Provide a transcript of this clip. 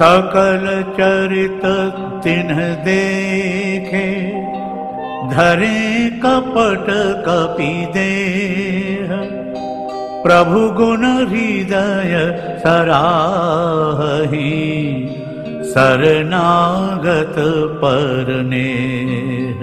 सकल चरित तिन्ह देखे धरे कपट कपि देह। प्रभु गुण हृदय सराही शरणागत परनेह